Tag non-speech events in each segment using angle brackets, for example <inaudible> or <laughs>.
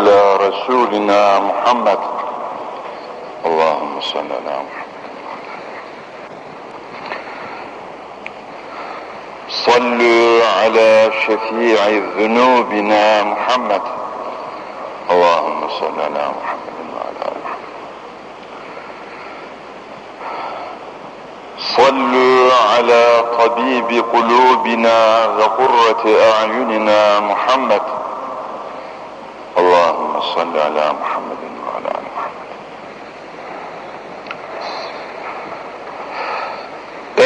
على رسولنا محمد. اللهم صل على محمد. صلوا على شفيع ذنوبنا محمد. اللهم صل على محمد وعلى آل محمد. صلوا على طبيب قلوبنا وقرة أعيننا محمد. صل على محمد وعلى آل محمد.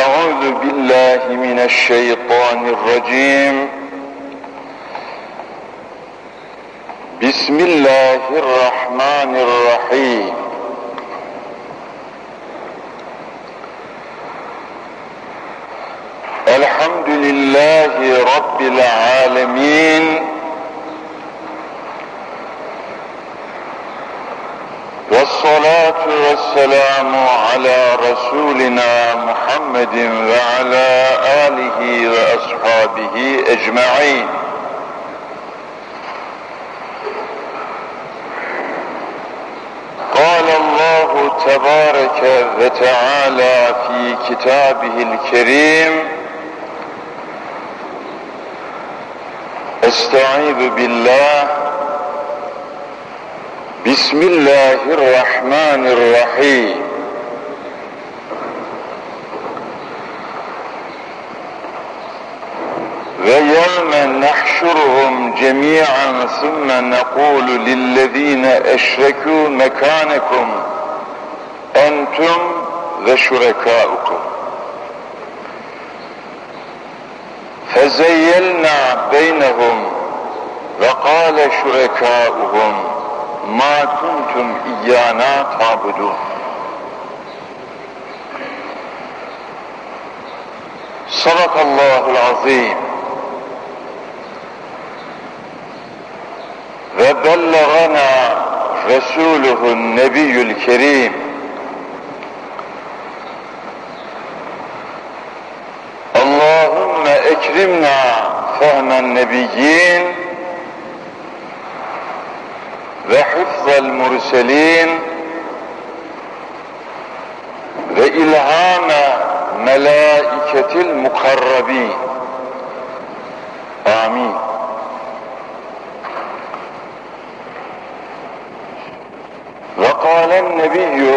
أعوذ بالله من الشيطان الرجيم. بسم الله الرحمن الرحيم. الحمد لله رب العالمين. والسلام على رسولنا محمد وعلى آله وأصحابه أجمعين. قال الله تبارك وتعالى في كتابه الكريم استعيذ بالله بسم الله الرحمن الرحيم ويوم نحشرهم جميعا ثم نقول للذين أشركوا مكانكم أنتم وشركاؤكم فزيلنا بينهم وقال شركاؤهم ما كنتم إيانا تعبدون صدق الله العظيم وبلغنا رسوله النبي الكريم اللهم اكرمنا فهم النبيين وحفظ المرسلين وإلهام ملائكة المقربين. آمين. وقال النبي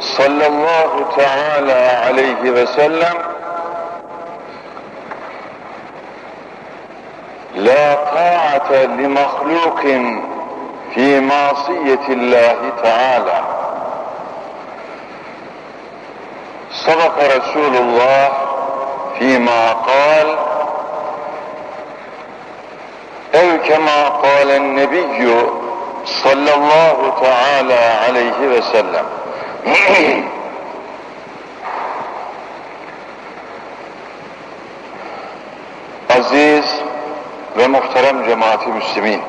صلى الله تعالى عليه وسلم لا طاعة لمخلوق fi masiyetillahi teala sadaka Resulullah fima kal ev kema kalen nebiyyü sallallahu teala aleyhi ve sellem. <clears throat> Aziz ve muhterem cemaati müslimin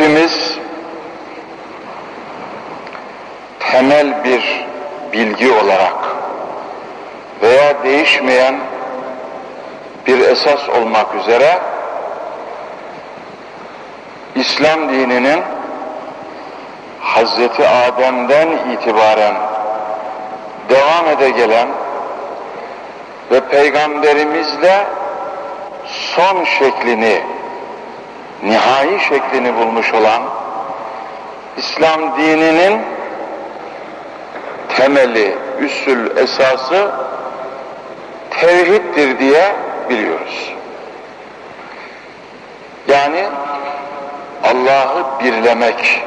hepimiz temel bir bilgi olarak veya değişmeyen bir esas olmak üzere İslam dininin Hazreti Adem'den itibaren devam ede gelen ve peygamberimizle son şeklini nihai şeklini bulmuş olan İslam dininin temeli, üssül esası tevhiddir diye biliyoruz. Yani Allah'ı birlemek,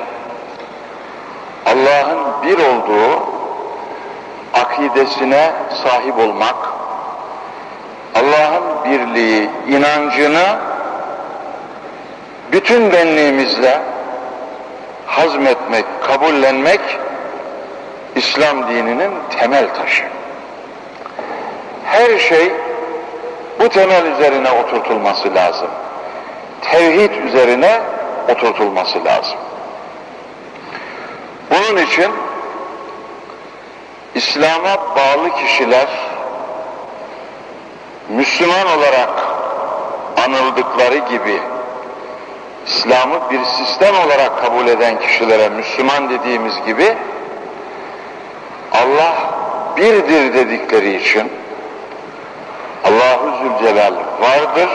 Allah'ın bir olduğu akidesine sahip olmak, Allah'ın birliği, inancını bütün benliğimizle hazmetmek, kabullenmek İslam dininin temel taşı. Her şey bu temel üzerine oturtulması lazım. Tevhid üzerine oturtulması lazım. Bunun için İslam'a bağlı kişiler Müslüman olarak anıldıkları gibi İslam'ı bir sistem olarak kabul eden kişilere Müslüman dediğimiz gibi Allah birdir dedikleri için Allahu Zülcelal vardır,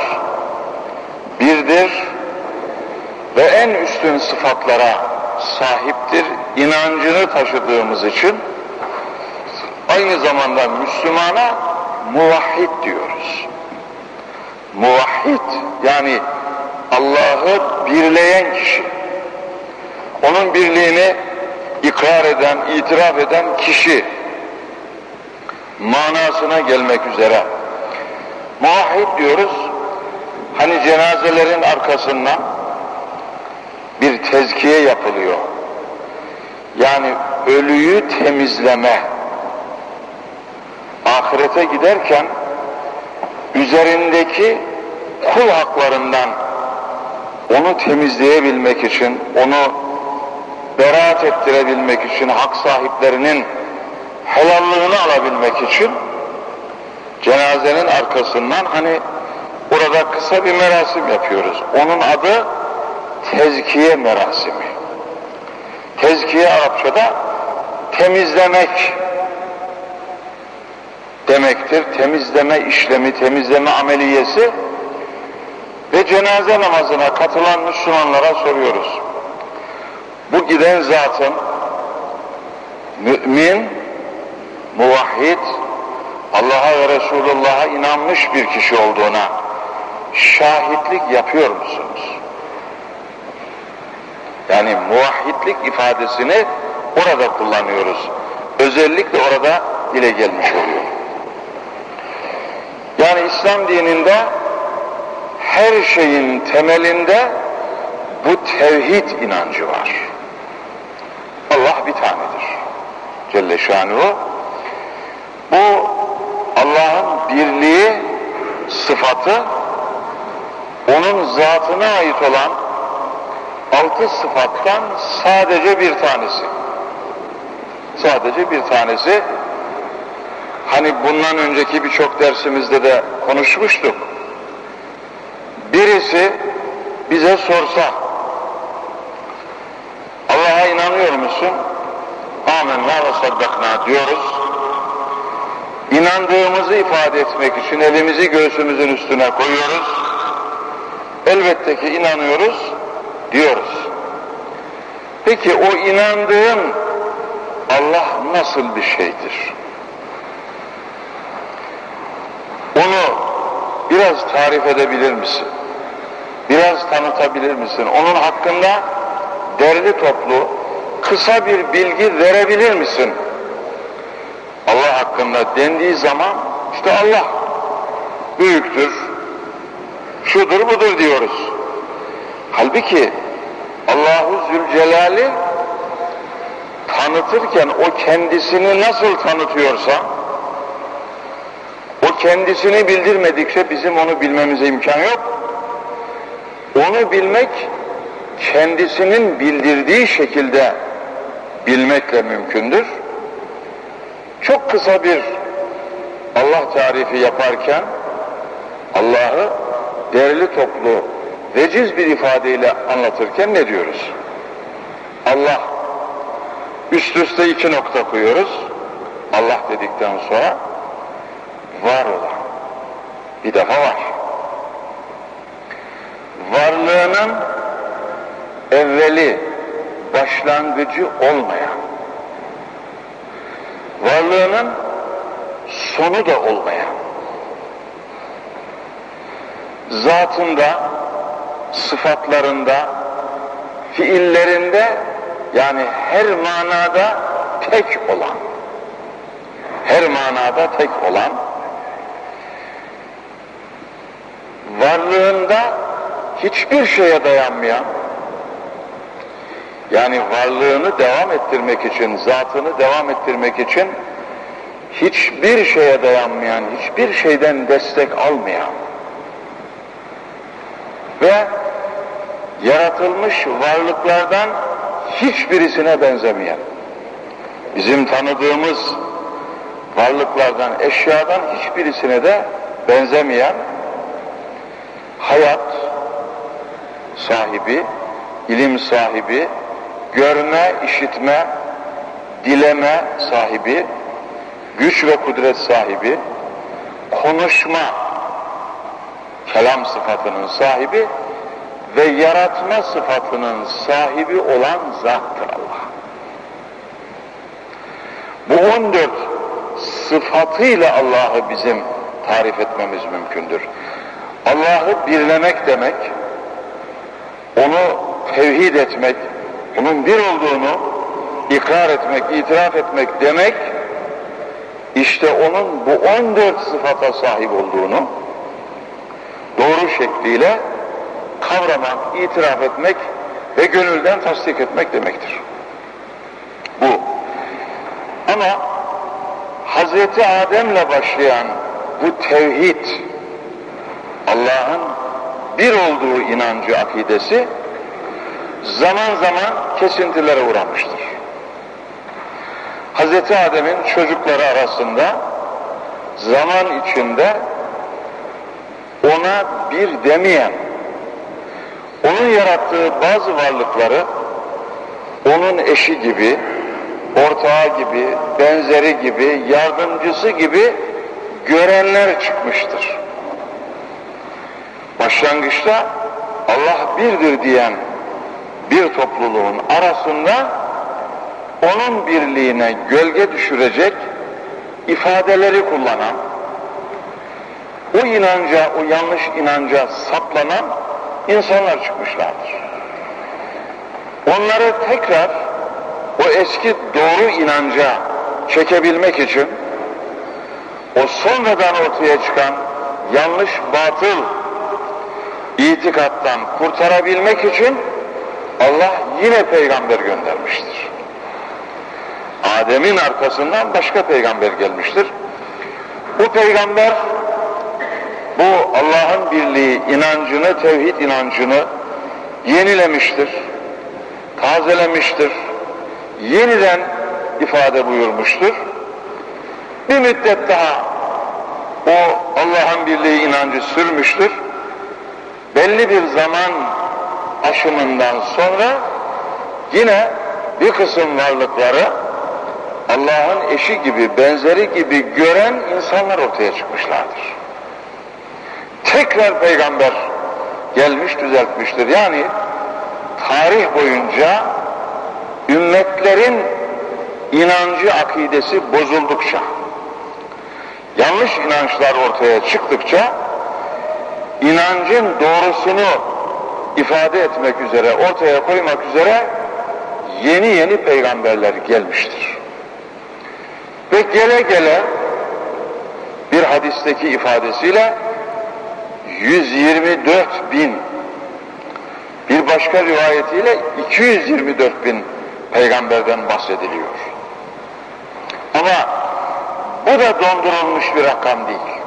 birdir ve en üstün sıfatlara sahiptir inancını taşıdığımız için aynı zamanda Müslümana muvahhid diyoruz. Muvahhid yani Allah'ı birleyen kişi. Onun birliğini ikrar eden, itiraf eden kişi manasına gelmek üzere. Muvahhid diyoruz. Hani cenazelerin arkasından bir tezkiye yapılıyor. Yani ölüyü temizleme. Ahirete giderken üzerindeki kul haklarından onu temizleyebilmek için, onu beraat ettirebilmek için, hak sahiplerinin helallığını alabilmek için cenazenin arkasından hani burada kısa bir merasim yapıyoruz. Onun adı tezkiye merasimi. Tezkiye Arapçada temizlemek demektir. Temizleme işlemi, temizleme ameliyesi ve cenaze namazına katılan Müslümanlara soruyoruz. Bu giden zatın mümin, muvahhid, Allah'a ve Resulullah'a inanmış bir kişi olduğuna şahitlik yapıyor musunuz? Yani muvahhidlik ifadesini orada kullanıyoruz. Özellikle orada dile gelmiş oluyor. Yani İslam dininde her şeyin temelinde bu tevhid inancı var. Allah bir tanedir. Celle şanuhu. Bu Allah'ın birliği sıfatı onun zatına ait olan altı sıfattan sadece bir tanesi. Sadece bir tanesi. Hani bundan önceki birçok dersimizde de konuşmuştuk. Birisi bize sorsa Allah'a inanıyor musun? Amenna ve saddakna diyoruz. İnandığımızı ifade etmek için elimizi göğsümüzün üstüne koyuyoruz. Elbette ki inanıyoruz diyoruz. Peki o inandığın Allah nasıl bir şeydir? Onu biraz tarif edebilir misin? Biraz tanıtabilir misin? Onun hakkında derli toplu kısa bir bilgi verebilir misin? Allah hakkında dendiği zaman işte Allah büyüktür, şudur budur diyoruz. Halbuki Allahu Zülcelal'i tanıtırken o kendisini nasıl tanıtıyorsa o kendisini bildirmedikçe bizim onu bilmemize imkan yok. Onu bilmek kendisinin bildirdiği şekilde bilmekle mümkündür. Çok kısa bir Allah tarifi yaparken Allah'ı değerli toplu veciz bir ifadeyle anlatırken ne diyoruz? Allah üst üste iki nokta koyuyoruz. Allah dedikten sonra var olan bir defa var. Varlığının evveli, başlangıcı olmayan, varlığının sonu da olmayan, zatında, sıfatlarında, fiillerinde yani her manada tek olan, her manada tek olan, varlığında hiçbir şeye dayanmayan, yani varlığını devam ettirmek için, zatını devam ettirmek için hiçbir şeye dayanmayan, hiçbir şeyden destek almayan ve yaratılmış varlıklardan hiçbirisine benzemeyen, bizim tanıdığımız varlıklardan, eşyadan hiçbirisine de benzemeyen hayat sahibi, ilim sahibi, görme, işitme, dileme sahibi, güç ve kudret sahibi, konuşma, kelam sıfatının sahibi ve yaratma sıfatının sahibi olan zattır Allah. Bu 14 sıfatıyla Allah'ı bizim tarif etmemiz mümkündür. Allah'ı birlemek demek, onu tevhid etmek, onun bir olduğunu ikrar etmek, itiraf etmek demek, işte onun bu 14 sıfata sahip olduğunu doğru şekliyle kavramak, itiraf etmek ve gönülden tasdik etmek demektir. Bu. Ama Hazreti Adem'le başlayan bu tevhid, Allah'ın bir olduğu inancı, akidesi zaman zaman kesintilere uğramıştır. Hazreti Adem'in çocukları arasında zaman içinde ona bir demeyen, onun yarattığı bazı varlıkları onun eşi gibi, ortağı gibi, benzeri gibi, yardımcısı gibi görenler çıkmıştır. Başlangıçta Allah birdir diyen bir topluluğun arasında onun birliğine gölge düşürecek ifadeleri kullanan, o inanca, o yanlış inanca saplanan insanlar çıkmışlardır. Onları tekrar o eski doğru inanca çekebilmek için o sonradan ortaya çıkan yanlış batıl itikattan kurtarabilmek için Allah yine peygamber göndermiştir. Adem'in arkasından başka peygamber gelmiştir. Bu peygamber bu Allah'ın birliği inancını, tevhid inancını yenilemiştir, tazelemiştir, yeniden ifade buyurmuştur. Bir müddet daha o Allah'ın birliği inancı sürmüştür. Belli bir zaman aşımından sonra yine bir kısım varlıkları Allah'ın eşi gibi, benzeri gibi gören insanlar ortaya çıkmışlardır. Tekrar peygamber gelmiş düzeltmiştir. Yani tarih boyunca ümmetlerin inancı, akidesi bozuldukça, yanlış inançlar ortaya çıktıkça, inancın doğrusunu ifade etmek üzere, ortaya koymak üzere yeni yeni peygamberler gelmiştir. Ve gele gele bir hadisteki ifadesiyle 124 bin bir başka rivayetiyle 224 bin peygamberden bahsediliyor. Ama bu da dondurulmuş bir rakam değil.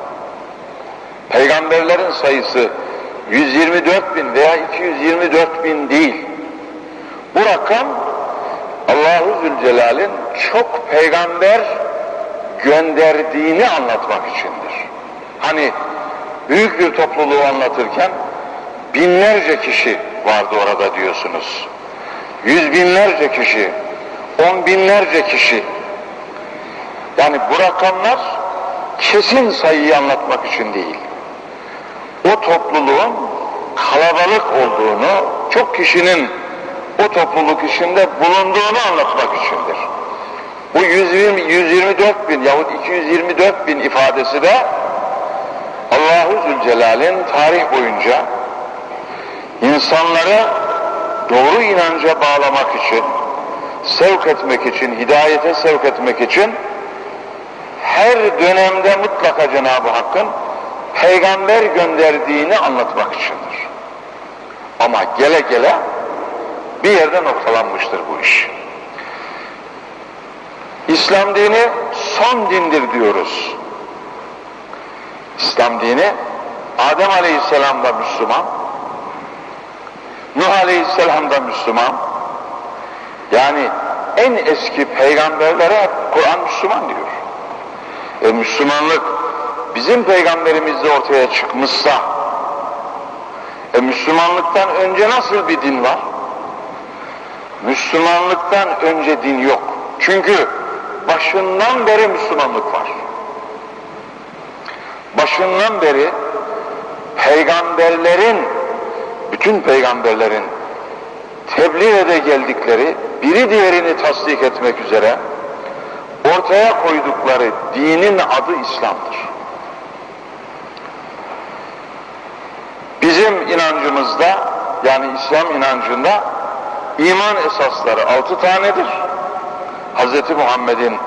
Peygamberlerin sayısı 124 bin veya 224 bin değil. Bu rakam Allahu Zülcelal'in çok peygamber gönderdiğini anlatmak içindir. Hani büyük bir topluluğu anlatırken binlerce kişi vardı orada diyorsunuz. Yüz binlerce kişi, on binlerce kişi. Yani bu rakamlar kesin sayıyı anlatmak için değil. O topluluğun kalabalık olduğunu, çok kişinin o topluluk içinde bulunduğunu anlatmak içindir. Bu 120, 124 bin yahut 224 bin ifadesi de Allahu Zülcelal'in tarih boyunca insanları doğru inanca bağlamak için, sevk etmek için, hidayete sevk etmek için her dönemde mutlaka Cenab-ı Hakk'ın peygamber gönderdiğini anlatmak içindir. Ama gele gele bir yerde noktalanmıştır bu iş. İslam dini son dindir diyoruz. İslam dini Adem Aleyhisselam da Müslüman, Nuh Aleyhisselam da Müslüman. Yani en eski peygamberlere Kur'an Müslüman diyor. E Müslümanlık bizim peygamberimiz de ortaya çıkmışsa e Müslümanlıktan önce nasıl bir din var? Müslümanlıktan önce din yok. Çünkü başından beri Müslümanlık var. Başından beri peygamberlerin, bütün peygamberlerin tebliğ de geldikleri, biri diğerini tasdik etmek üzere ortaya koydukları dinin adı İslam'dır. Bizim inancımızda, yani İslam inancında iman esasları altı tanedir. Hz. Muhammed'in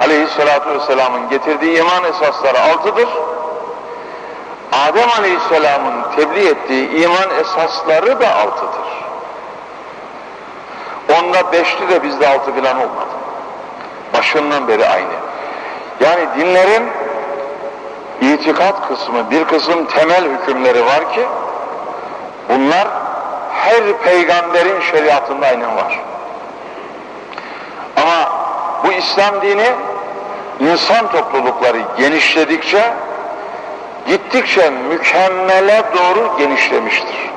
aleyhissalatu vesselamın getirdiği iman esasları altıdır. Adem aleyhisselamın tebliğ ettiği iman esasları da altıdır. Onda beşli de bizde altı filan olmadı. Başından beri aynı. Yani dinlerin itikat kısmı, bir kısım temel hükümleri var ki bunlar her peygamberin şeriatında aynen var. Ama bu İslam dini insan toplulukları genişledikçe gittikçe mükemmele doğru genişlemiştir.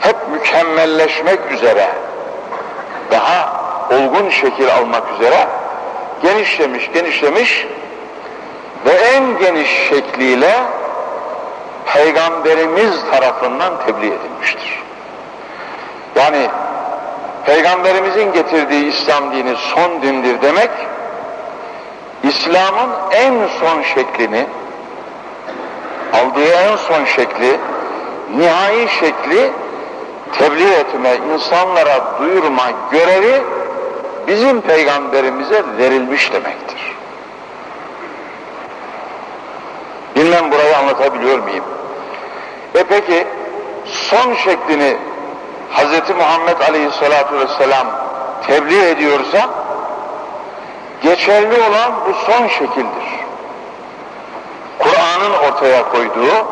Hep mükemmelleşmek üzere daha olgun şekil almak üzere genişlemiş, genişlemiş ve en geniş şekliyle Peygamberimiz tarafından tebliğ edilmiştir. Yani Peygamberimizin getirdiği İslam dini son dindir demek, İslam'ın en son şeklini, aldığı en son şekli, nihai şekli tebliğ etme, insanlara duyurma görevi bizim peygamberimize verilmiş demektir. Bilmem burayı anlatabiliyor muyum? E peki son şeklini Hz. Muhammed Aleyhisselatü Vesselam tebliğ ediyorsa geçerli olan bu son şekildir. Kur'an'ın ortaya koyduğu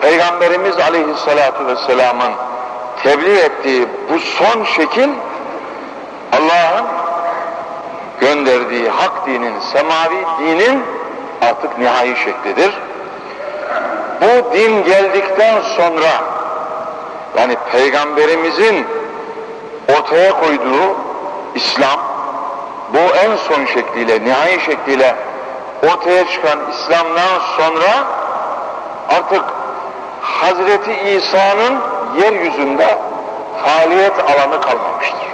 Peygamberimiz Aleyhisselatü Vesselam'ın tebliğ ettiği bu son şekil Allah'ın gönderdiği hak dinin, semavi dinin artık nihai şeklidir. Bu din geldikten sonra yani peygamberimizin ortaya koyduğu İslam bu en son şekliyle, nihai şekliyle ortaya çıkan İslam'dan sonra artık Hazreti İsa'nın yeryüzünde faaliyet alanı kalmamıştır.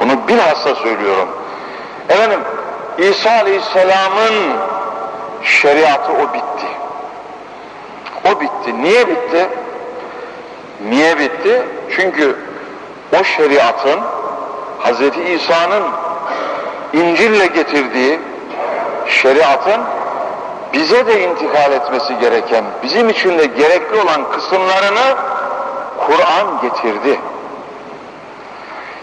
Bunu bilhassa söylüyorum. Efendim İsa Aleyhisselam'ın şeriatı o bitti. O bitti. Niye bitti? Niye bitti? Çünkü o şeriatın Hz. İsa'nın İncil'le getirdiği şeriatın bize de intikal etmesi gereken, bizim için de gerekli olan kısımlarını Kur'an getirdi.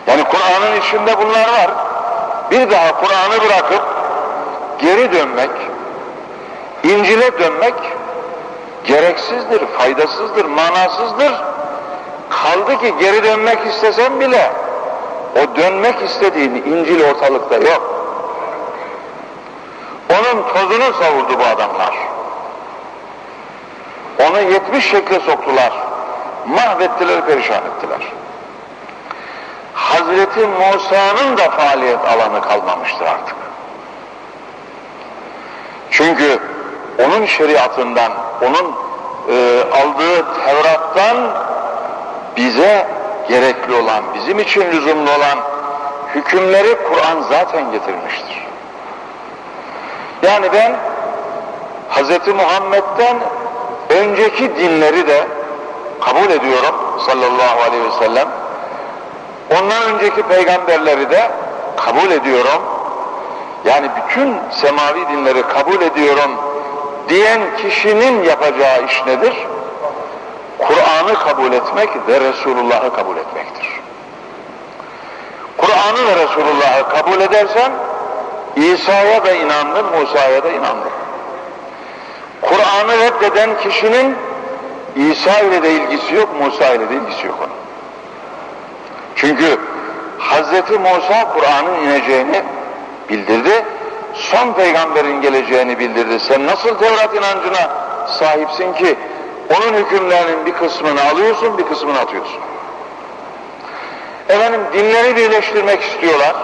Yani Kur'an'ın içinde bunlar var. Bir daha Kur'an'ı bırakıp geri dönmek, İncil'e dönmek gereksizdir, faydasızdır, manasızdır. Kaldı ki geri dönmek istesen bile o dönmek istediğin İncil ortalıkta yok. Onun tozunu savurdu bu adamlar. Onu yetmiş şekle soktular. Mahvettiler, perişan ettiler. Hazreti Musa'nın da faaliyet alanı kalmamıştır artık. Çünkü onun şeriatından, onun e, aldığı Tevrat'tan bize gerekli olan, bizim için lüzumlu olan hükümleri Kur'an zaten getirmiştir. Yani ben Hz. Muhammed'den önceki dinleri de kabul ediyorum sallallahu aleyhi ve sellem. Ondan önceki peygamberleri de kabul ediyorum. Yani bütün semavi dinleri kabul ediyorum diyen kişinin yapacağı iş nedir? Kur'an'ı kabul etmek ve Resulullah'ı kabul etmektir. Kur'an'ı ve Resulullah'ı kabul edersen İsa'ya da inandın, Musa'ya da inandın. Kur'an'ı reddeden kişinin İsa ile de ilgisi yok, Musa ile de ilgisi yok onun. Çünkü Hz. Musa Kur'an'ın ineceğini bildirdi. son peygamberin geleceğini bildirdi. Sen nasıl Tevrat inancına sahipsin ki onun hükümlerinin bir kısmını alıyorsun, bir kısmını atıyorsun. Efendim dinleri birleştirmek istiyorlar.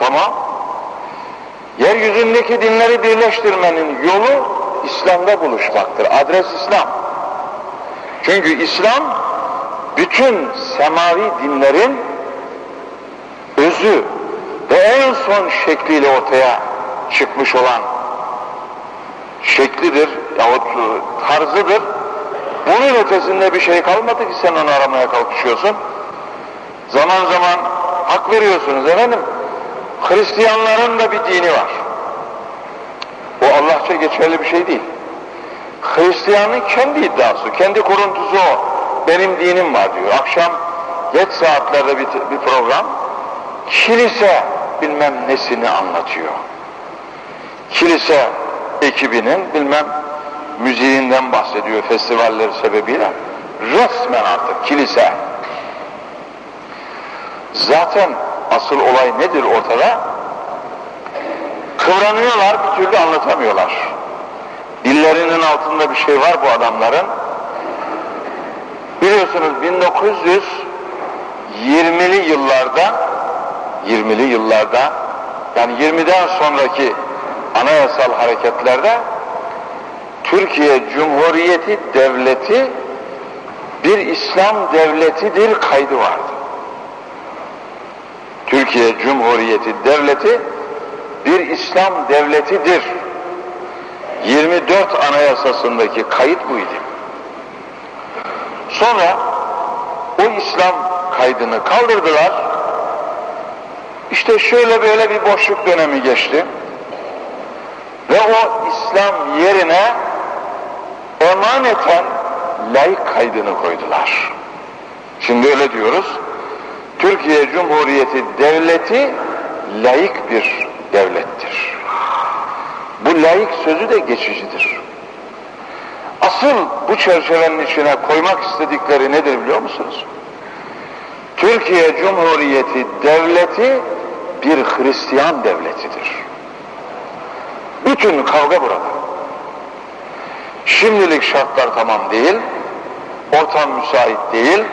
Tamam. Yeryüzündeki dinleri birleştirmenin yolu İslam'da buluşmaktır. Adres İslam. Çünkü İslam bütün semavi dinlerin özü ve en son şekliyle ortaya çıkmış olan şeklidir yahut tarzıdır. Bunun ötesinde bir şey kalmadı ki sen onu aramaya kalkışıyorsun. Zaman zaman hak veriyorsunuz efendim. Hristiyanların da bir dini var. O Allahça geçerli bir şey değil. Hristiyanın kendi iddiası, kendi kuruntusu o. Benim dinim var diyor. Akşam geç saatlerde bir, bir program kilise bilmem nesini anlatıyor. Kilise ekibinin bilmem müziğinden bahsediyor festivaller sebebiyle. Resmen artık kilise. Zaten asıl olay nedir ortada? Kıvranıyorlar bir türlü anlatamıyorlar. Dillerinin altında bir şey var bu adamların. Biliyorsunuz 1920'li yıllarda 20'li yıllarda yani 20'den sonraki anayasal hareketlerde Türkiye Cumhuriyeti Devleti bir İslam devletidir kaydı vardı. Türkiye Cumhuriyeti Devleti bir İslam devletidir. 24 anayasasındaki kayıt buydu. Sonra o İslam kaydını kaldırdılar. İşte şöyle böyle bir boşluk dönemi geçti. Ve o İslam yerine emaneten layık kaydını koydular. Şimdi öyle diyoruz. Türkiye Cumhuriyeti Devleti layık bir devlettir. Bu layık sözü de geçicidir. Asıl bu çerçevenin içine koymak istedikleri nedir biliyor musunuz? Türkiye Cumhuriyeti Devleti bir Hristiyan devletidir. Bütün kavga burada. Şimdilik şartlar tamam değil, ortam müsait değil,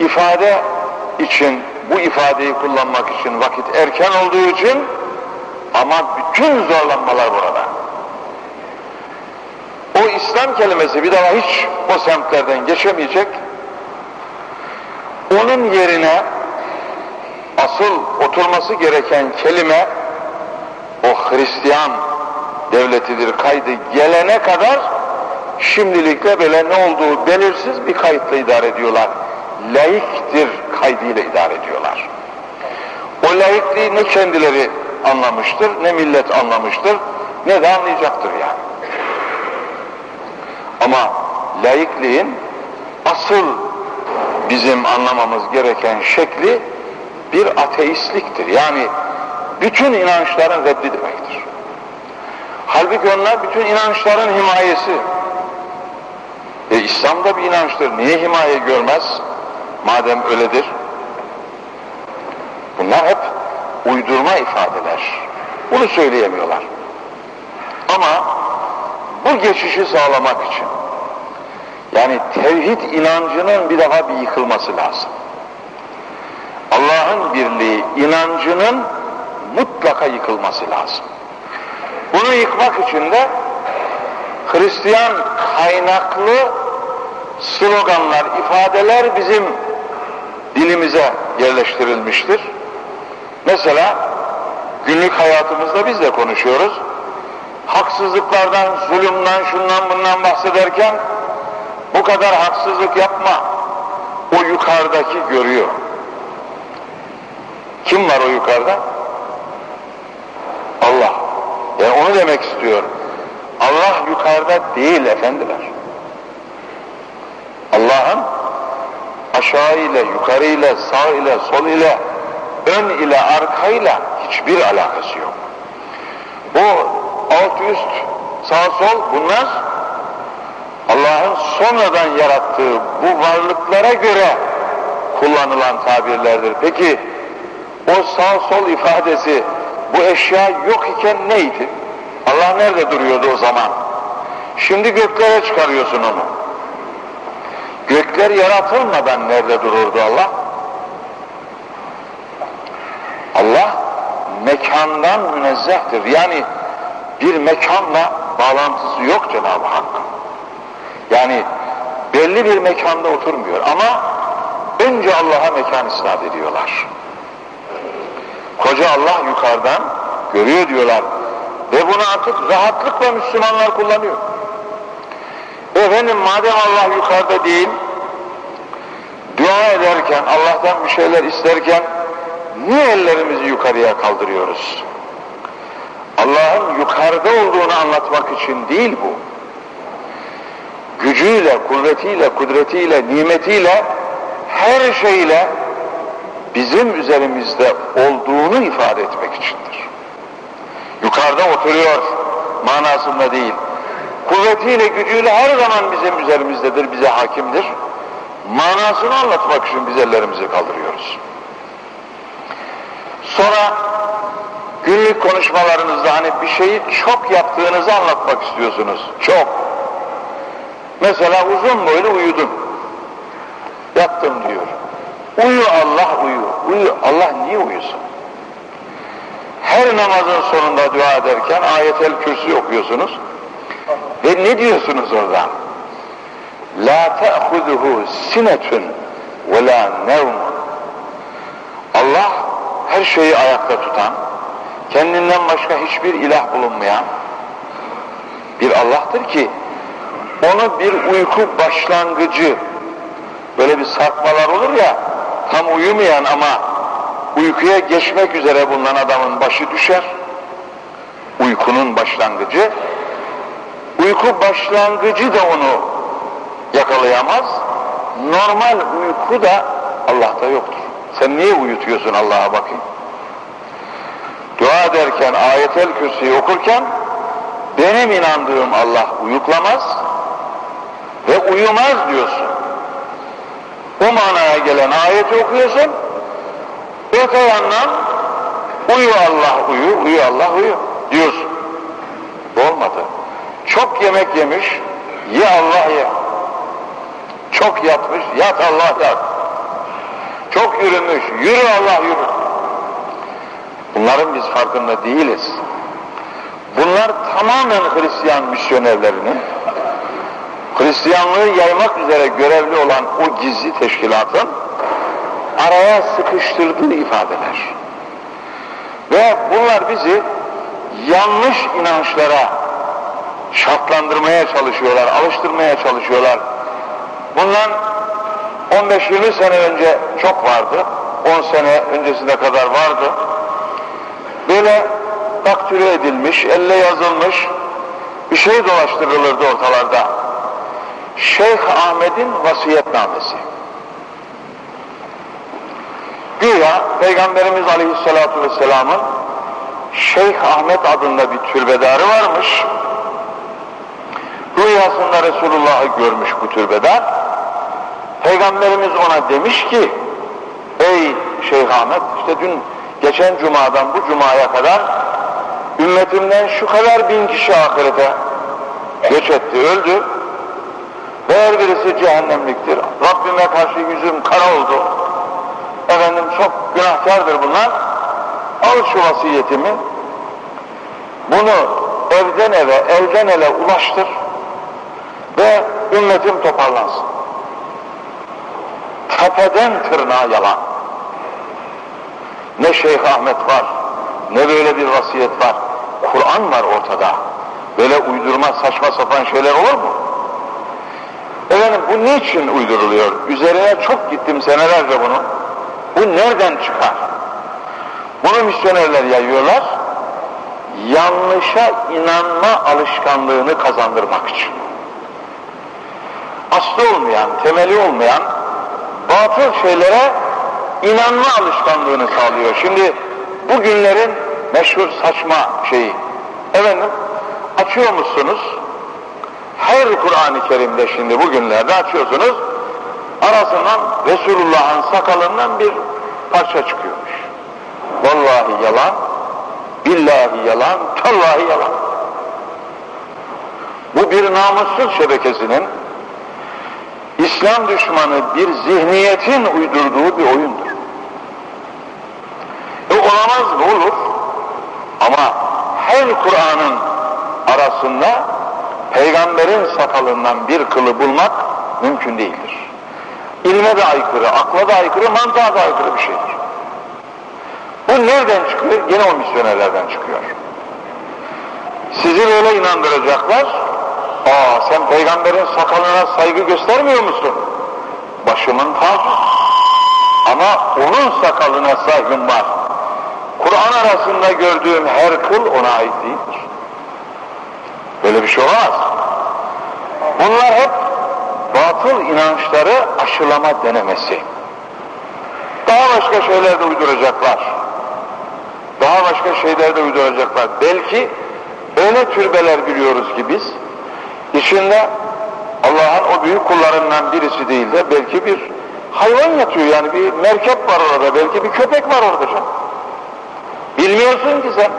ifade için, bu ifadeyi kullanmak için vakit erken olduğu için ama bütün zorlanmalar burada. O İslam kelimesi bir daha hiç o semtlerden geçemeyecek. Onun yerine asıl oturması gereken kelime o Hristiyan devletidir kaydı gelene kadar şimdilikle böyle ne olduğu belirsiz bir kayıtla idare ediyorlar. Laiktir kaydıyla idare ediyorlar. O laikliği ne kendileri anlamıştır, ne millet anlamıştır, ne de anlayacaktır yani. Ama laikliğin asıl bizim anlamamız gereken şekli bir ateistliktir. Yani bütün inançların reddi demektir. Halbuki onlar bütün inançların himayesi. E İslam da bir inançtır. Niye himaye görmez? Madem öyledir. Bunlar hep uydurma ifadeler. Bunu söyleyemiyorlar. Ama bu geçişi sağlamak için yani tevhid inancının bir daha bir yıkılması lazım. Allah'ın birliği inancının mutlaka yıkılması lazım. Bunu yıkmak için de Hristiyan kaynaklı sloganlar, ifadeler bizim dilimize yerleştirilmiştir. Mesela günlük hayatımızda biz de konuşuyoruz. Haksızlıklardan, zulümden, şundan bundan bahsederken bu kadar haksızlık yapma. O yukarıdaki görüyor. Kim var o yukarıda? Allah. Yani onu demek istiyor. Allah yukarıda değil efendiler. Allah'ın aşağı ile, yukarı ile, sağ ile, sol ile, ön ile, arkayla hiçbir alakası yok. Bu alt üst, sağ sol bunlar Allah'ın sonradan yarattığı bu varlıklara göre kullanılan tabirlerdir. Peki o sağ sol ifadesi bu eşya yok iken neydi? Allah nerede duruyordu o zaman? Şimdi göklere çıkarıyorsun onu. Gökler yaratılmadan nerede dururdu Allah? Allah mekandan münezzehtir. Yani bir mekanla bağlantısı yok Cenab-ı Hakk'ın. Yani belli bir mekanda oturmuyor ama önce Allah'a mekan isnat ediyorlar. Koca Allah yukarıdan görüyor diyorlar. Ve bunu artık rahatlıkla Müslümanlar kullanıyor. Efendim madem Allah yukarıda değil, dua ederken, Allah'tan bir şeyler isterken niye ellerimizi yukarıya kaldırıyoruz? Allah'ın yukarıda olduğunu anlatmak için değil bu. Gücüyle, kuvvetiyle, kudretiyle, nimetiyle, her şeyle bizim üzerimizde olduğunu ifade etmek içindir. Yukarıda oturuyor manasında değil. Kuvvetiyle, gücüyle her zaman bizim üzerimizdedir, bize hakimdir. Manasını anlatmak için biz ellerimizi kaldırıyoruz. Sonra günlük konuşmalarınızda hani bir şeyi çok yaptığınızı anlatmak istiyorsunuz. Çok. Mesela uzun boylu uyudun. Yattım diyor. Uyu Allah uyu. Uyu. Allah niye uyusun? Her namazın sonunda dua ederken ayetel kürsü okuyorsunuz. Ve ne diyorsunuz orada? La te'huduhu sinetun ve la nevm. Allah her şeyi ayakta tutan, kendinden başka hiçbir ilah bulunmayan bir Allah'tır ki onu bir uyku başlangıcı böyle bir sarkmalar olur ya tam uyumayan ama uykuya geçmek üzere bulunan adamın başı düşer. Uykunun başlangıcı. Uyku başlangıcı da onu yakalayamaz. Normal uyku da Allah'ta yoktur. Sen niye uyutuyorsun Allah'a bakayım dua ederken ayetel kürsüyü okurken benim inandığım Allah uyuklamaz ve uyumaz diyorsun. O manaya gelen ayeti okuyorsun. Öte yandan uyu Allah uyu, uyu Allah uyu diyorsun. Olmadı. Çok yemek yemiş, ye Allah ye. Çok yatmış, yat Allah yat. Çok yürümüş, yürü Allah yürü. Bunların biz farkında değiliz. Bunlar tamamen Hristiyan misyonerlerinin Hristiyanlığı yaymak üzere görevli olan o gizli teşkilatın araya sıkıştırdığı ifadeler. Ve bunlar bizi yanlış inançlara şartlandırmaya çalışıyorlar, alıştırmaya çalışıyorlar. Bundan 15-20 sene önce çok vardı, 10 sene öncesine kadar vardı. Böyle daktüre edilmiş, elle yazılmış bir şey dolaştırılırdı ortalarda. Şeyh Ahmet'in vasiyetnamesi. Güya Peygamberimiz Aleyhisselatü Vesselam'ın Şeyh Ahmet adında bir türbedarı varmış. Rüyasında Resulullah'ı görmüş bu türbedar. Peygamberimiz ona demiş ki, ey Şeyh Ahmet, işte dün geçen cumadan bu cumaya kadar ümmetimden şu kadar bin kişi ahirete göç etti, öldü. Ve her birisi cehennemliktir. Rabbime karşı yüzüm kara oldu. Efendim çok günahkardır bunlar. Al şu vasiyetimi. Bunu evden eve, elden ele ulaştır. Ve ümmetim toparlansın. Tepeden tırnağa yalan. Ne Şeyh Ahmet var, ne böyle bir vasiyet var. Kur'an var ortada. Böyle uydurma saçma sapan şeyler olur mu? Efendim bu niçin uyduruluyor? Üzerine çok gittim senelerce bunu. Bu nereden çıkar? Bunu misyonerler yayıyorlar. Yanlışa inanma alışkanlığını kazandırmak için. Aslı olmayan, temeli olmayan batıl şeylere inanma alışkanlığını sağlıyor. Şimdi bu günlerin meşhur saçma şeyi. Efendim açıyor musunuz? Her Kur'an-ı Kerim'de şimdi bugünlerde açıyorsunuz. Arasından Resulullah'ın sakalından bir parça çıkıyormuş. Vallahi yalan. Billahi yalan, tallahi yalan. Bu bir namussuz şebekesinin İslam düşmanı bir zihniyetin uydurduğu bir oyundur. E olamaz mı? Olur. Ama her Kur'an'ın arasında peygamberin sakalından bir kılı bulmak mümkün değildir. İlme de aykırı, akla da aykırı, mantığa da aykırı bir şeydir. Bu nereden çıkıyor? Yine o misyonerlerden çıkıyor. Sizi böyle inandıracaklar, aa sen peygamberin sakalına saygı göstermiyor musun? Başımın tacı. Ama onun sakalına saygım var. Kur'an arasında gördüğüm her kıl ona ait değildir. Böyle bir şey olmaz. Bunlar hep batıl inançları aşılama denemesi. Daha başka şeyler de uyduracaklar. Daha başka şeyler de uyduracaklar. Belki öyle türbeler biliyoruz ki biz, içinde Allah'ın o büyük kullarından birisi değil de belki bir hayvan yatıyor yani bir merkep var orada, belki bir köpek var orada canım. Bilmiyorsun ki sen,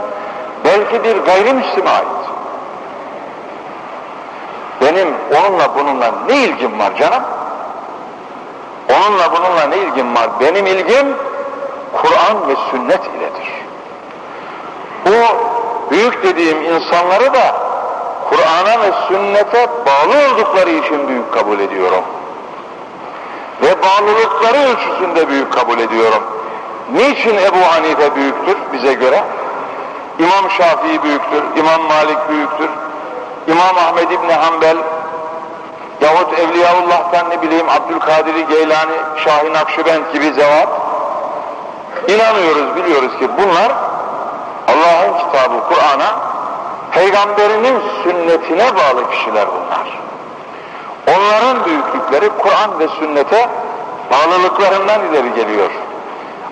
belki bir gayrimüslime ait. Benim onunla bununla ne ilgim var canım? Onunla bununla ne ilgim var? Benim ilgim Kur'an ve sünnet iledir. Bu büyük dediğim insanları da Kur'an'a ve sünnete bağlı oldukları için büyük kabul ediyorum. Ve bağlılıkları ölçüsünde büyük kabul ediyorum. Niçin Ebu Hanife büyüktür bize göre? İmam Şafii büyüktür, İmam Malik büyüktür, İmam Ahmed İbni Hanbel yahut Evliyaullah'tan ne bileyim Abdülkadir Geylani, Şahin Akşibend gibi zevat inanıyoruz, biliyoruz ki bunlar Allah'ın kitabı Kur'an'a peygamberinin sünnetine bağlı kişiler bunlar. Onların büyüklükleri Kur'an ve sünnete bağlılıklarından ileri geliyor.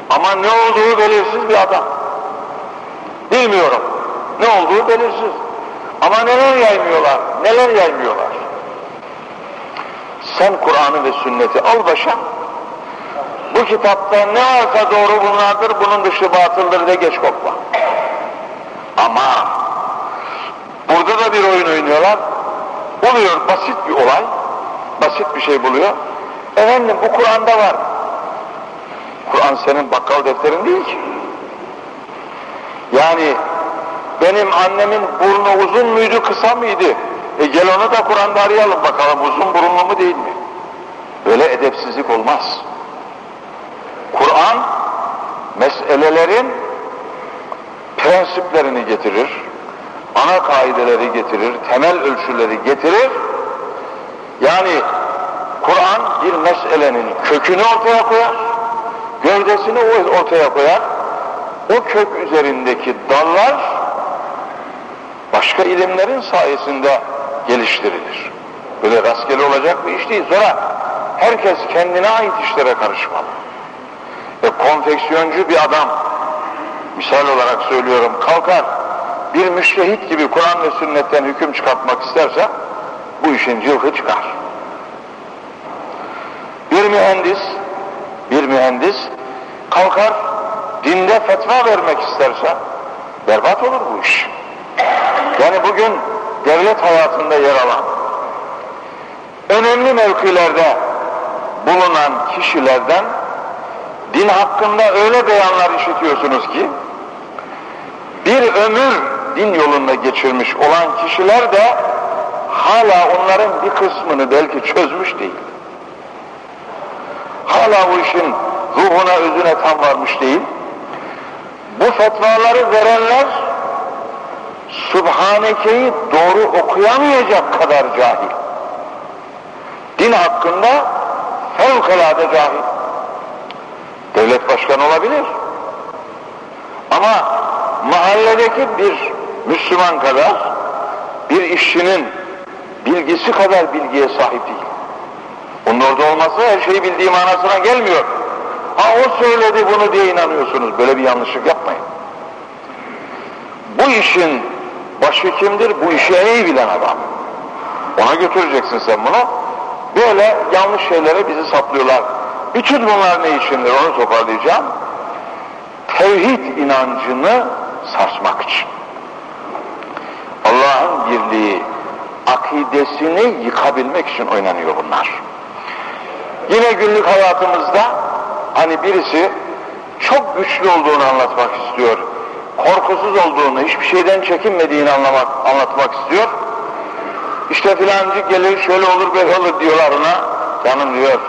Ama ne olduğu belirsiz bir adam. Bilmiyorum. Ne olduğu belirsiz. Ama neler yaymıyorlar, neler yaymıyorlar. Sen Kur'an'ı ve sünneti al başa. Bu kitapta ne varsa doğru bunlardır, bunun dışı batıldır de geç kokla. Ama burada da bir oyun oynuyorlar. Buluyor basit bir olay, basit bir şey buluyor. Efendim bu Kur'an'da var. Kur'an senin bakkal defterin değil ki. Yani benim annemin burnu uzun muydu kısa mıydı? E gel onu da Kur'an'da arayalım bakalım uzun burunlu mu değil mi? Böyle edepsizlik olmaz. Kur'an meselelerin prensiplerini getirir, ana kaideleri getirir, temel ölçüleri getirir. Yani Kur'an bir meselenin kökünü ortaya koyar, gövdesini ortaya koyar. O kök üzerindeki dallar başka ilimlerin sayesinde geliştirilir. Böyle rastgele olacak bir iş değil. Sonra herkes kendine ait işlere karışmalı. E, konfeksiyoncu bir adam, misal olarak söylüyorum, kalkar bir müştehit gibi Kur'an ve sünnetten hüküm çıkartmak isterse bu işin cılkı çıkar. Bir mühendis, bir mühendis kalkar dinde fetva vermek isterse berbat olur bu iş. Yani bugün devlet hayatında yer alan önemli mevkilerde bulunan kişilerden din hakkında öyle beyanlar işitiyorsunuz ki bir ömür din yolunda geçirmiş olan kişiler de hala onların bir kısmını belki çözmüş değil. Hala bu işin ruhuna, özüne tam varmış değil. Bu fetvaları verenler Subhaneke'yi doğru okuyamayacak kadar cahil. Din hakkında fevkalade cahil. Devlet başkanı olabilir. Ama mahalledeki bir Müslüman kadar bir işçinin bilgisi kadar bilgiye sahip değil. Onun orada olması her şeyi bildiği manasına gelmiyor. Ha o söyledi bunu diye inanıyorsunuz. Böyle bir yanlışlık yapmayın. Bu işin başı kimdir? Bu işi en iyi bilen adam. Ona götüreceksin sen bunu. Böyle yanlış şeylere bizi saplıyorlar. Bütün bunlar ne içindir onu toparlayacağım. Tevhid inancını sarsmak için. Allah'ın birliği, akidesini yıkabilmek için oynanıyor bunlar. Yine günlük hayatımızda hani birisi çok güçlü olduğunu anlatmak istiyor. Korkusuz olduğunu, hiçbir şeyden çekinmediğini anlamak, anlatmak istiyor. İşte filancı gelir şöyle olur böyle olur diyorlar ona. Canım diyor.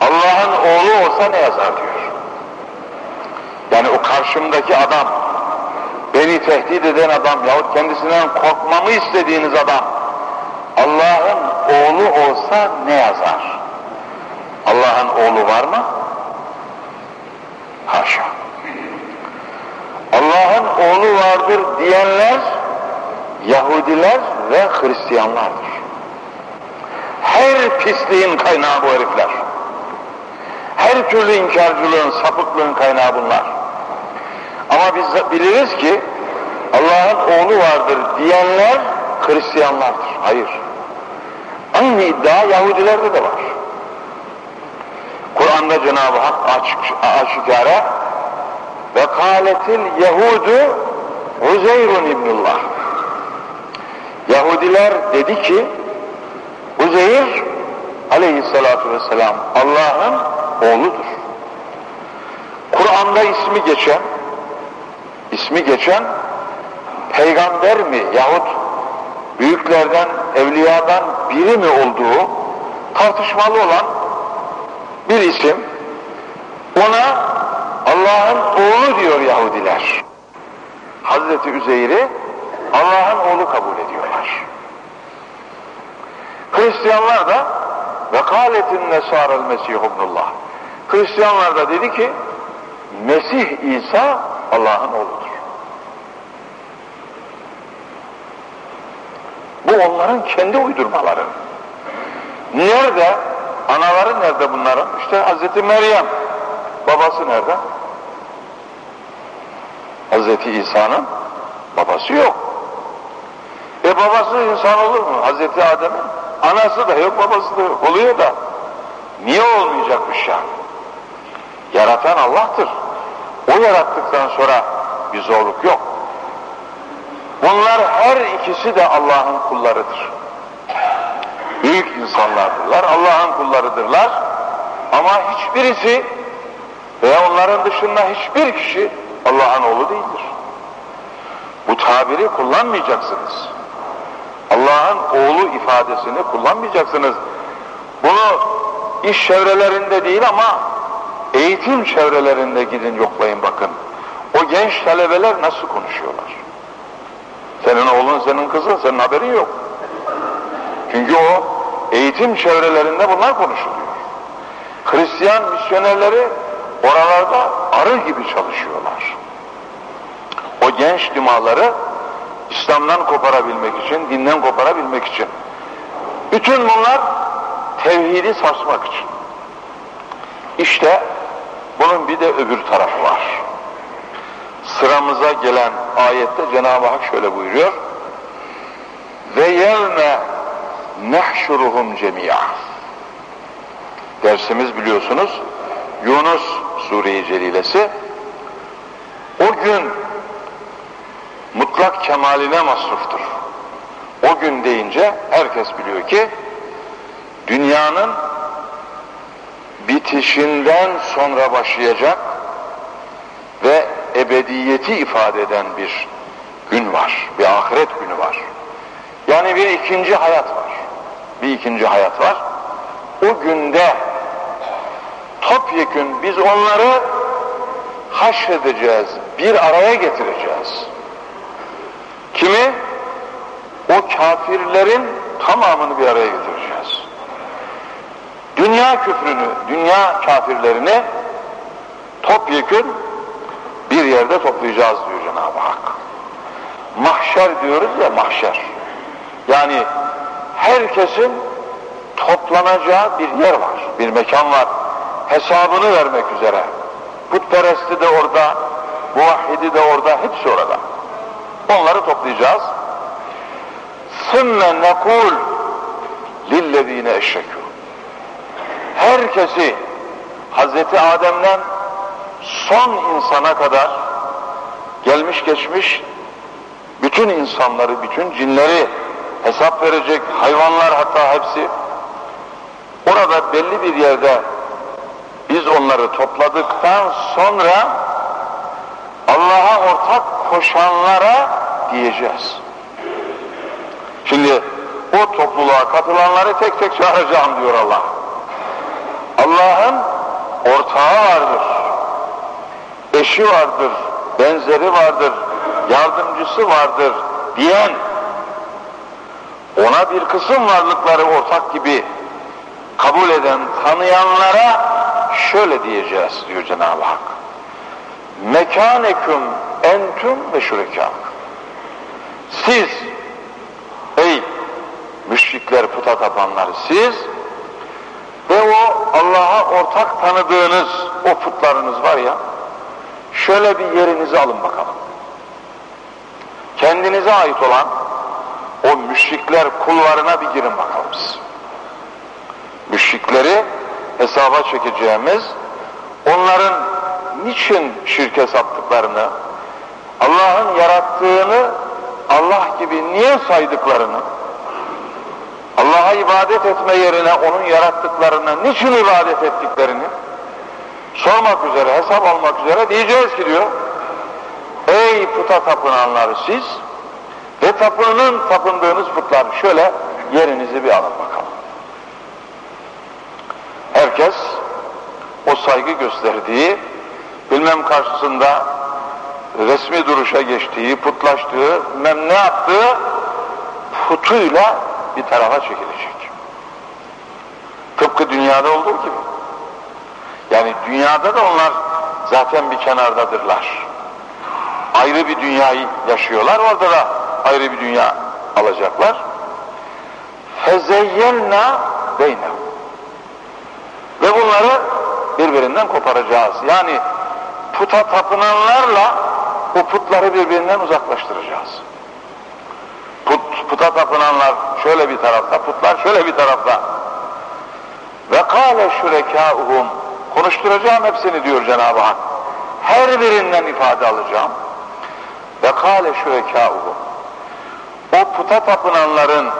Allah'ın oğlu olsa ne yazar diyor. Yani o karşımdaki adam, beni tehdit eden adam yahut kendisinden korkmamı istediğiniz adam Allah'ın oğlu olsa ne yazar? Allah'ın oğlu var mı? Haşa. Allah'ın oğlu vardır diyenler Yahudiler ve Hristiyanlardır. Her pisliğin kaynağı bu herifler. Her türlü inkarcılığın, sapıklığın kaynağı bunlar. Ama biz biliriz ki Allah'ın oğlu vardır diyenler Hristiyanlardır. Hayır. Aynı iddia Yahudilerde de var. Kur'an'da Cenab-ı Hak açık, ve kâletil Yahudu Uzeyrun İbnullah Yahudiler dedi ki Uzeyr aleyhissalatu vesselam Allah'ın oğludur. Kur'an'da ismi geçen ismi geçen peygamber mi yahut büyüklerden, evliyadan biri mi olduğu tartışmalı olan bir isim ona Allah'ın oğlu diyor Yahudiler. Hazreti Üzeyr'i Allah'ın oğlu kabul ediyorlar. Hristiyanlar da ve kâletin nesârel mesih ibnullah. Hristiyanlar da dedi ki Mesih İsa Allah'ın oğludur. Bu onların kendi uydurmaları. Nerede? Anaları nerede bunların? İşte Hazreti Meryem. Babası nerede? Hazreti İsa'nın babası yok. E babası insan olur mu? Hazreti Adem'in anası da yok, babası da yok. Oluyor da niye olmayacakmış yani? Yaratan Allah'tır. O yarattıktan sonra bir zorluk yok. Bunlar her ikisi de Allah'ın kullarıdır. Büyük insanlardırlar, Allah'ın kullarıdırlar. Ama hiçbirisi veya onların dışında hiçbir kişi Allah'ın oğlu değildir. Bu tabiri kullanmayacaksınız. Allah'ın oğlu ifadesini kullanmayacaksınız. Bunu iş çevrelerinde değil ama eğitim çevrelerinde gidin yoklayın bakın. O genç talebeler nasıl konuşuyorlar? Senin oğlun, senin kızın, senin haberin yok. Çünkü o eğitim çevrelerinde bunlar konuşuluyor. Hristiyan misyonerleri oralarda arı gibi çalışıyorlar. O genç dimaları İslam'dan koparabilmek için, dinden koparabilmek için. Bütün bunlar tevhidi sarsmak için. İşte bunun bir de öbür tarafı var. Sıramıza gelen ayette Cenab-ı Hak şöyle buyuruyor. Ve yevme nehşuruhum cemi'a. Dersimiz biliyorsunuz Yunus Sure-i Celilesi. O gün mutlak kemaline masruftur. O gün deyince herkes biliyor ki dünyanın bitişinden sonra başlayacak ve ebediyeti ifade eden bir gün var. Bir ahiret günü var. Yani bir ikinci hayat var. Bir ikinci hayat var. O günde topyekün biz onları haşredeceğiz, bir araya getireceğiz. Kimi? O kafirlerin tamamını bir araya getireceğiz. Dünya küfrünü, dünya kafirlerini topyekün bir yerde toplayacağız diyor Cenab-ı Hak. Mahşer diyoruz ya mahşer. Yani herkesin toplanacağı bir yer var, bir mekan var. Hesabını vermek üzere. Putperesti de orada, muvahhidi de orada, hepsi orada. Onları toplayacağız. Sümme nekul lillezine eşşekû. Herkesi Hazreti Adem'den son insana kadar gelmiş geçmiş bütün insanları, bütün cinleri hesap verecek, hayvanlar hatta hepsi. Orada belli bir yerde biz onları topladıktan sonra Allah'a ortak koşanlara diyeceğiz. Şimdi o topluluğa katılanları tek tek çağıracağım diyor Allah. Allah'ın ortağı vardır, eşi vardır, benzeri vardır, yardımcısı vardır diyen ona bir kısım varlıkları ortak gibi kabul eden, tanıyanlara şöyle diyeceğiz diyor Cenab-ı Hak. Mekaneküm entüm ve şurekâk. Siz ey müşrikler puta tapanlar siz ve o Allah'a ortak tanıdığınız o putlarınız var ya şöyle bir yerinizi alın bakalım. Kendinize ait olan o müşrikler kullarına bir girin bakalım. Müşrikleri hesaba çekeceğimiz onların niçin şirke saptıklarını Allah'ın yarattığını Allah gibi niye saydıklarını Allah'a ibadet etme yerine onun yarattıklarına niçin ibadet ettiklerini sormak üzere, hesap almak üzere diyeceğiz ki diyor ey puta tapınanları siz ve tapının tapındığınız putlar şöyle yerinizi bir alın bakalım. Herkes o saygı gösterdiği bilmem karşısında resmi duruşa geçtiği, putlaştığı, bilmem ne yaptığı putuyla bir tarafa çekilecek. Tıpkı dünyada olduğu gibi. Yani dünyada da onlar zaten bir kenardadırlar. Ayrı bir dünyayı yaşıyorlar, orada da ayrı bir dünya alacaklar. Fezeyyelna beynehu. Ve bunları birbirinden koparacağız. Yani puta tapınanlarla bu putları birbirinden uzaklaştıracağız. Put, puta tapınanlar şöyle bir tarafta, putlar şöyle bir tarafta. Ve kâle şurekâuhum konuşturacağım hepsini diyor Cenab-ı Hak. Her birinden ifade alacağım. Ve kâle şurekâuhum o puta tapınanların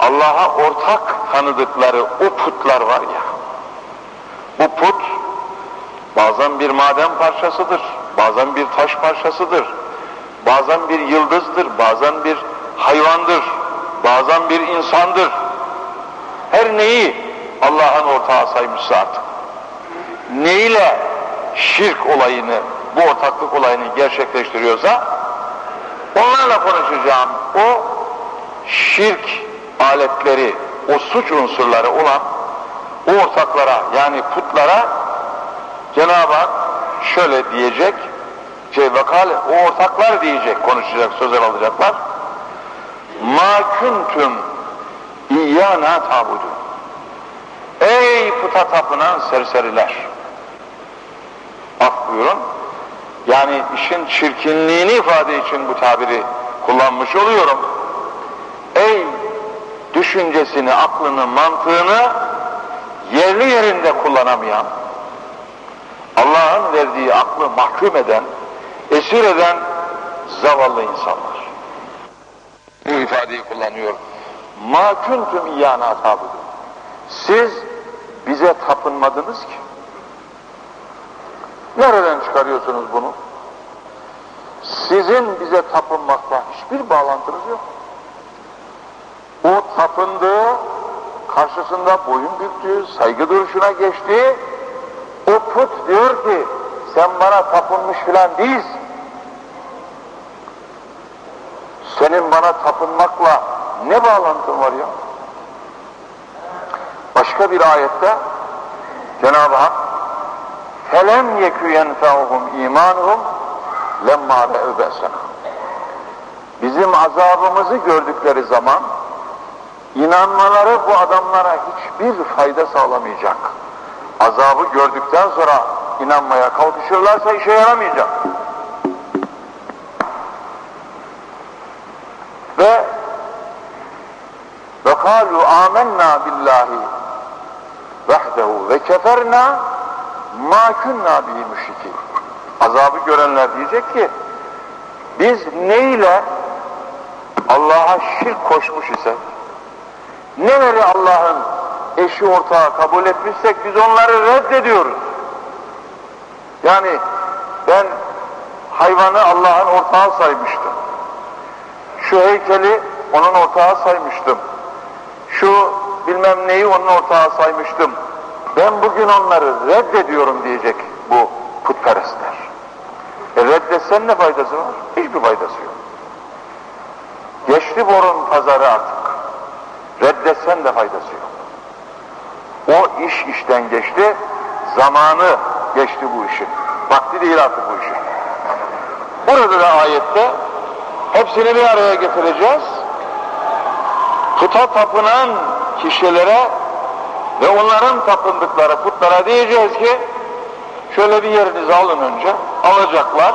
Allah'a ortak tanıdıkları o putlar var ya bu put bazen bir maden parçasıdır, bazen bir taş parçasıdır, bazen bir yıldızdır, bazen bir hayvandır, bazen bir insandır. Her neyi Allah'ın ortağı saymışsa artık. Neyle şirk olayını, bu ortaklık olayını gerçekleştiriyorsa onlarla konuşacağım. O şirk aletleri, o suç unsurları olan o ortaklara yani putlara Cenab-ı Hak şöyle diyecek şey vakal o ortaklar diyecek konuşacak sözler alacaklar ma kuntum iyyana tabudu ey puta tapınan serseriler! Af buyurun. Yani işin çirkinliğini ifade için bu tabiri kullanmış oluyorum. Ey düşüncesini, aklını, mantığını yerli yerinde kullanamayan, Allah'ın verdiği aklı mahkum eden, esir eden zavallı insanlar. Bu ifadeyi kullanıyor. Ma kuntum iyana tabudu. Siz bize tapınmadınız ki. Nereden çıkarıyorsunuz bunu? Sizin bize tapınmakla hiçbir bağlantınız yok. O tapındığı karşısında boyun büktü, saygı duruşuna geçti. O put diyor ki sen bana tapınmış filan değilsin. Senin bana tapınmakla ne bağlantın var ya? Başka bir ayette Cenab-ı Hak فَلَمْ يَكُ يَنْفَعُهُمْ اِيمَانُهُمْ لَمَّا رَأُوا Bizim azabımızı gördükleri zaman İnanmaları bu adamlara hiçbir fayda sağlamayacak. Azabı gördükten sonra inanmaya kalkışırlarsa işe yaramayacak. Amennâ billahi vahdehu ve keferna ma kunna bihi müşrikin. azabı görenler diyecek ki biz neyle Allah'a şirk koşmuş isek neleri Allah'ın eşi ortağı kabul etmişsek biz onları reddediyoruz. Yani ben hayvanı Allah'ın ortağı saymıştım. Şu heykeli onun ortağı saymıştım. Şu bilmem neyi onun ortağı saymıştım. Ben bugün onları reddediyorum diyecek bu putperestler. E reddetsen ne faydası var? Hiçbir faydası yok. Geçti borun pazarı artık. Reddetsen de faydası yok. O iş işten geçti, zamanı geçti bu işin. Vakti değil artık bu işin. Burada da ayette hepsini bir araya getireceğiz. Puta tapınan kişilere ve onların tapındıkları putlara diyeceğiz ki şöyle bir yerinizi alın önce. Alacaklar.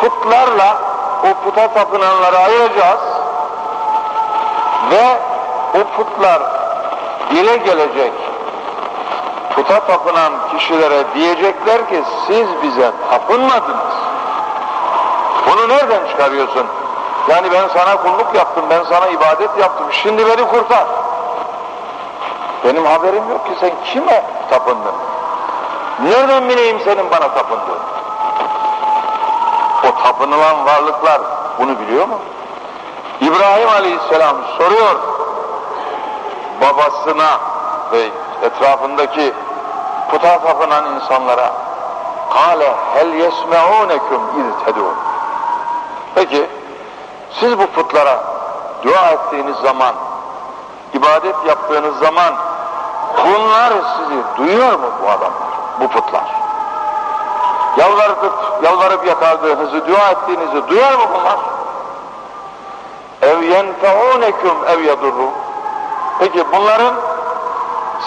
Putlarla o puta tapınanları ayıracağız. Ve o putlar dile gelecek. Puta tapınan kişilere diyecekler ki siz bize tapınmadınız. Bunu nereden çıkarıyorsun? Yani ben sana kulluk yaptım, ben sana ibadet yaptım, şimdi beni kurtar. Benim haberim yok ki sen kime tapındın? Nereden bileyim senin bana tapındığını? O tapınılan varlıklar bunu biliyor mu? İbrahim Aleyhisselam soruyor babasına ve etrafındaki puta tapınan insanlara Kale hel yesme'unekum iz tedun. Peki siz bu putlara dua ettiğiniz zaman, ibadet yaptığınız zaman bunlar sizi duyuyor mu bu adamlar, bu putlar? Yalvarıp, yalvarıp yakardığınızı, dua ettiğinizi duyar mı bunlar? Ev yenfe'unekum ev yadurru. Peki bunların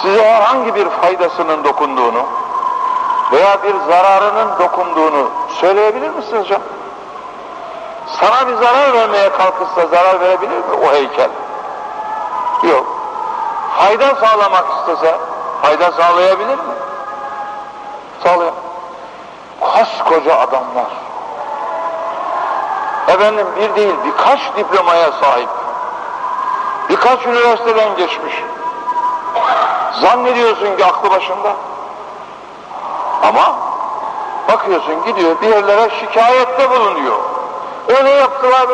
size herhangi bir faydasının dokunduğunu veya bir zararının dokunduğunu söyleyebilir misiniz hocam? Sana bir zarar vermeye kalkışsa zarar verebilir mi o heykel? Yok. Fayda sağlamak istese fayda sağlayabilir mi? Sağlayamaz. Koskoca adamlar. Efendim bir değil birkaç diplomaya sahip. Birkaç üniversiteden geçmiş. Zannediyorsun ki aklı başında. Ama bakıyorsun gidiyor bir yerlere şikayette bulunuyor. Öyle yaptılar.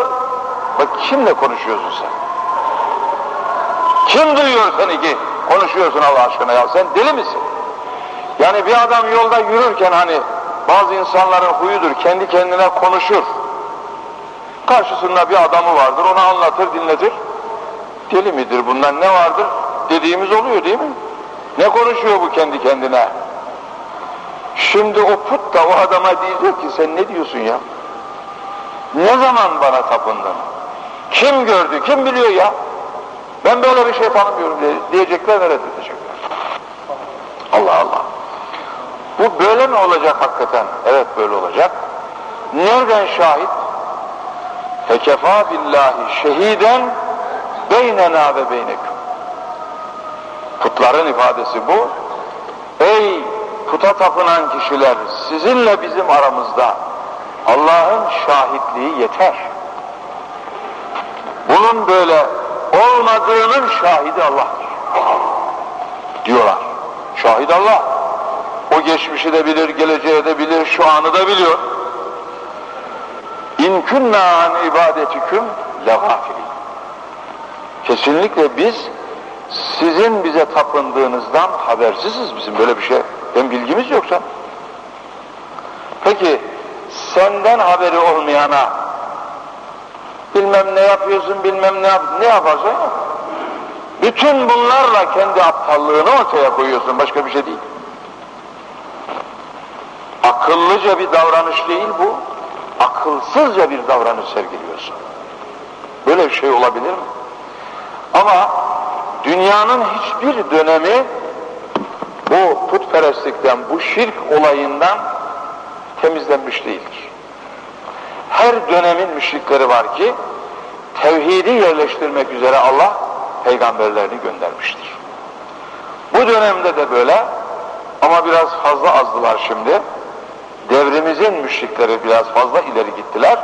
Bak kimle konuşuyorsun sen? Kim duyuyor seni ki konuşuyorsun Allah aşkına ya? Sen deli misin? Yani bir adam yolda yürürken hani bazı insanların huyudur kendi kendine konuşur. Karşısında bir adamı vardır onu anlatır dinletir. Deli midir bundan ne vardır? Dediğimiz oluyor değil mi? Ne konuşuyor bu kendi kendine? Şimdi o put da o adama diyecek ki sen ne diyorsun ya? Ne zaman bana tapındın? Kim gördü, kim biliyor ya? Ben böyle bir şey tanımıyorum diyecekler ve reddedecekler. Allah Allah. Bu böyle mi olacak hakikaten? Evet böyle olacak. Nereden şahit? Fekefa billahi şehiden beynena ve beyneküm. Putların ifadesi bu. Ey puta tapınan kişiler sizinle bizim aramızda Allah'ın şahitliği yeter. Bunun böyle olmadığının şahidi Allah'tır. Diyorlar. Şahit Allah. O geçmişi de bilir, geleceği de bilir, şu anı da biliyor. İn kunna an ibadetikum legafilin. Kesinlikle biz sizin bize tapındığınızdan habersiziz bizim böyle bir şey. Hem bilgimiz yoksa. Peki senden haberi olmayana bilmem ne yapıyorsun bilmem ne yap ne yaparsan yap. Bütün bunlarla kendi aptallığını ortaya koyuyorsun başka bir şey değil. Akıllıca bir davranış değil bu. Akılsızca bir davranış sergiliyorsun. Böyle bir şey olabilir mi? Ama dünyanın hiçbir dönemi bu putperestlikten, bu şirk olayından temizlenmiş değildir. Her dönemin müşrikleri var ki tevhidi yerleştirmek üzere Allah peygamberlerini göndermiştir. Bu dönemde de böyle ama biraz fazla azdılar şimdi. devrimizin müşrikleri biraz fazla ileri gittiler.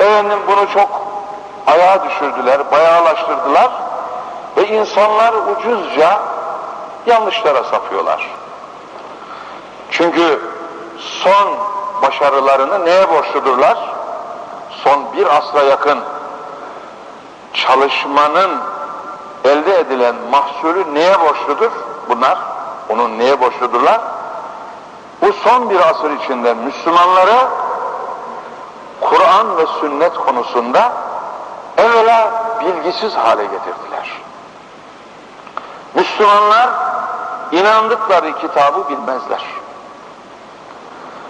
Efendim bunu çok ayağa düşürdüler, bayağılaştırdılar ve insanlar ucuzca yanlışlara sapıyorlar. Çünkü son başarılarını neye borçludurlar? Son bir asra yakın çalışmanın elde edilen mahsulü neye borçludur? Bunlar, onun neye borçludurlar? Bu son bir asır içinde Müslümanlara Kur'an ve sünnet konusunda evvela bilgisiz hale getirdiler. Müslümanlar inandıkları kitabı bilmezler.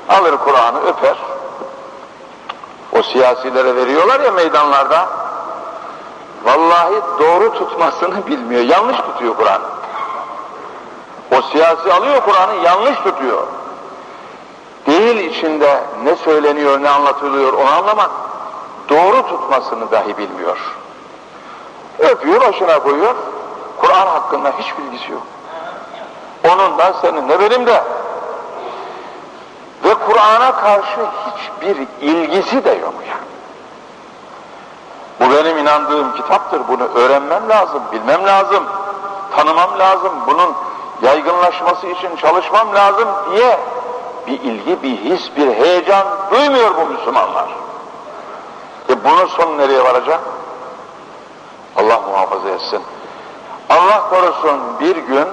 Alır Kur'an'ı öper. O siyasilere veriyorlar ya meydanlarda. Vallahi doğru tutmasını <laughs> bilmiyor. Yanlış tutuyor Kur'an. O siyasi alıyor Kur'an'ı yanlış tutuyor. Değil içinde ne söyleniyor ne anlatılıyor onu anlamak. Doğru tutmasını dahi bilmiyor. Öpüyor başına koyuyor. Kur'an hakkında hiç bilgisi yok. Onun da senin de benim de. Kur'an'a karşı hiçbir ilgisi de yok yani. Bu benim inandığım kitaptır. Bunu öğrenmem lazım, bilmem lazım, tanımam lazım. Bunun yaygınlaşması için çalışmam lazım diye bir ilgi, bir his, bir heyecan duymuyor bu Müslümanlar. E bunun sonu nereye varacak? Allah muhafaza etsin. Allah korusun bir gün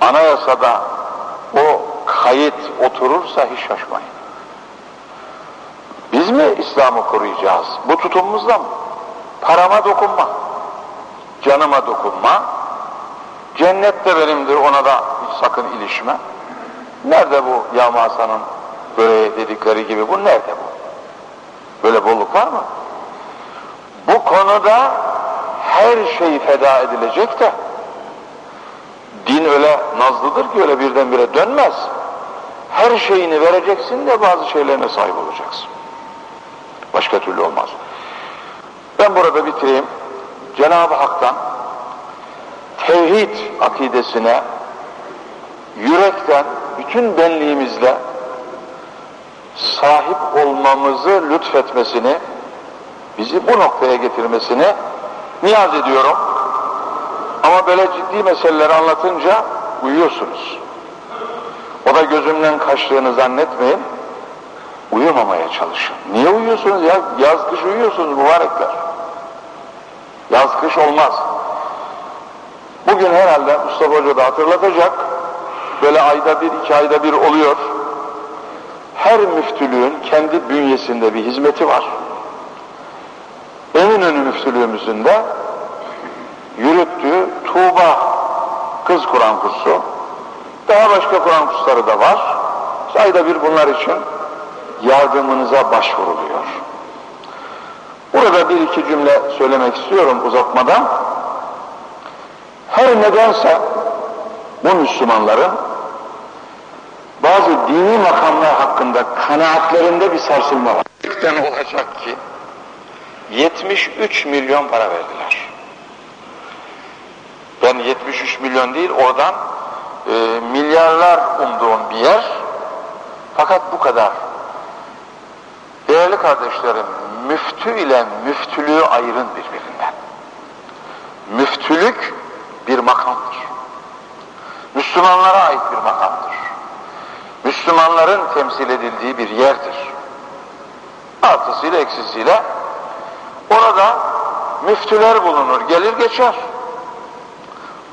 anayasada o kayıt oturursa hiç şaşmayın. Biz mi İslam'ı koruyacağız? Bu tutumumuzla mı? Parama dokunma, canıma dokunma, cennet de benimdir ona da hiç sakın ilişme. Nerede bu Yağmasan'ın böreği dedikleri gibi bu nerede bu? Böyle bolluk var mı? Bu konuda her şey feda edilecek de din öyle nazlıdır ki öyle birdenbire dönmez. Her şeyini vereceksin de bazı şeylerine sahip olacaksın. Başka türlü olmaz. Ben burada bitireyim. Cenab-ı Hak'tan tevhid akidesine yürekten, bütün benliğimizle sahip olmamızı lütfetmesini, bizi bu noktaya getirmesini niyaz ediyorum. Ama böyle ciddi meseleleri anlatınca uyuyorsunuz. O da gözümden kaçtığını zannetmeyin. Uyumamaya çalışın. Niye uyuyorsunuz ya? Yaz kış uyuyorsunuz mübarekler. Yaz kış olmaz. Bugün herhalde Mustafa Hoca da hatırlatacak. Böyle ayda bir, iki ayda bir oluyor. Her müftülüğün kendi bünyesinde bir hizmeti var. Eminönü müftülüğümüzün de yürüttüğü Tuğba Kız Kur'an kursu, daha başka Kur'an kursları da var. Ayda bir bunlar için yardımınıza başvuruluyor. Burada bir iki cümle söylemek istiyorum uzatmadan. Her nedense bu Müslümanların bazı dini makamlar hakkında kanaatlerinde bir sarsılma var. Neden olacak ki 73 milyon para verdiler. Ben 73 milyon değil oradan e, milyarlar umduğum bir yer. Fakat bu kadar. Değerli kardeşlerim, müftü ile müftülüğü ayırın birbirinden. Müftülük bir makamdır. Müslümanlara ait bir makamdır. Müslümanların temsil edildiği bir yerdir. Artısıyla eksisiyle orada müftüler bulunur, gelir geçer.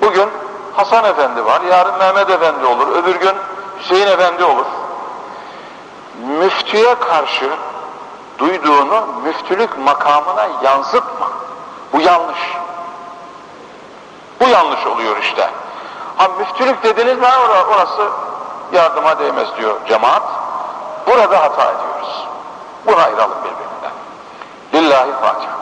Bugün Hasan Efendi var, yarın Mehmet Efendi olur, öbür gün Hüseyin Efendi olur. Müftüye karşı duyduğunu müftülük makamına yansıtma. Bu yanlış. Bu yanlış oluyor işte. Ha müftülük dediniz mi orası yardıma değmez diyor cemaat. Burada hata ediyoruz. Bunu ayıralım birbirinden. Lillahi Fatiha.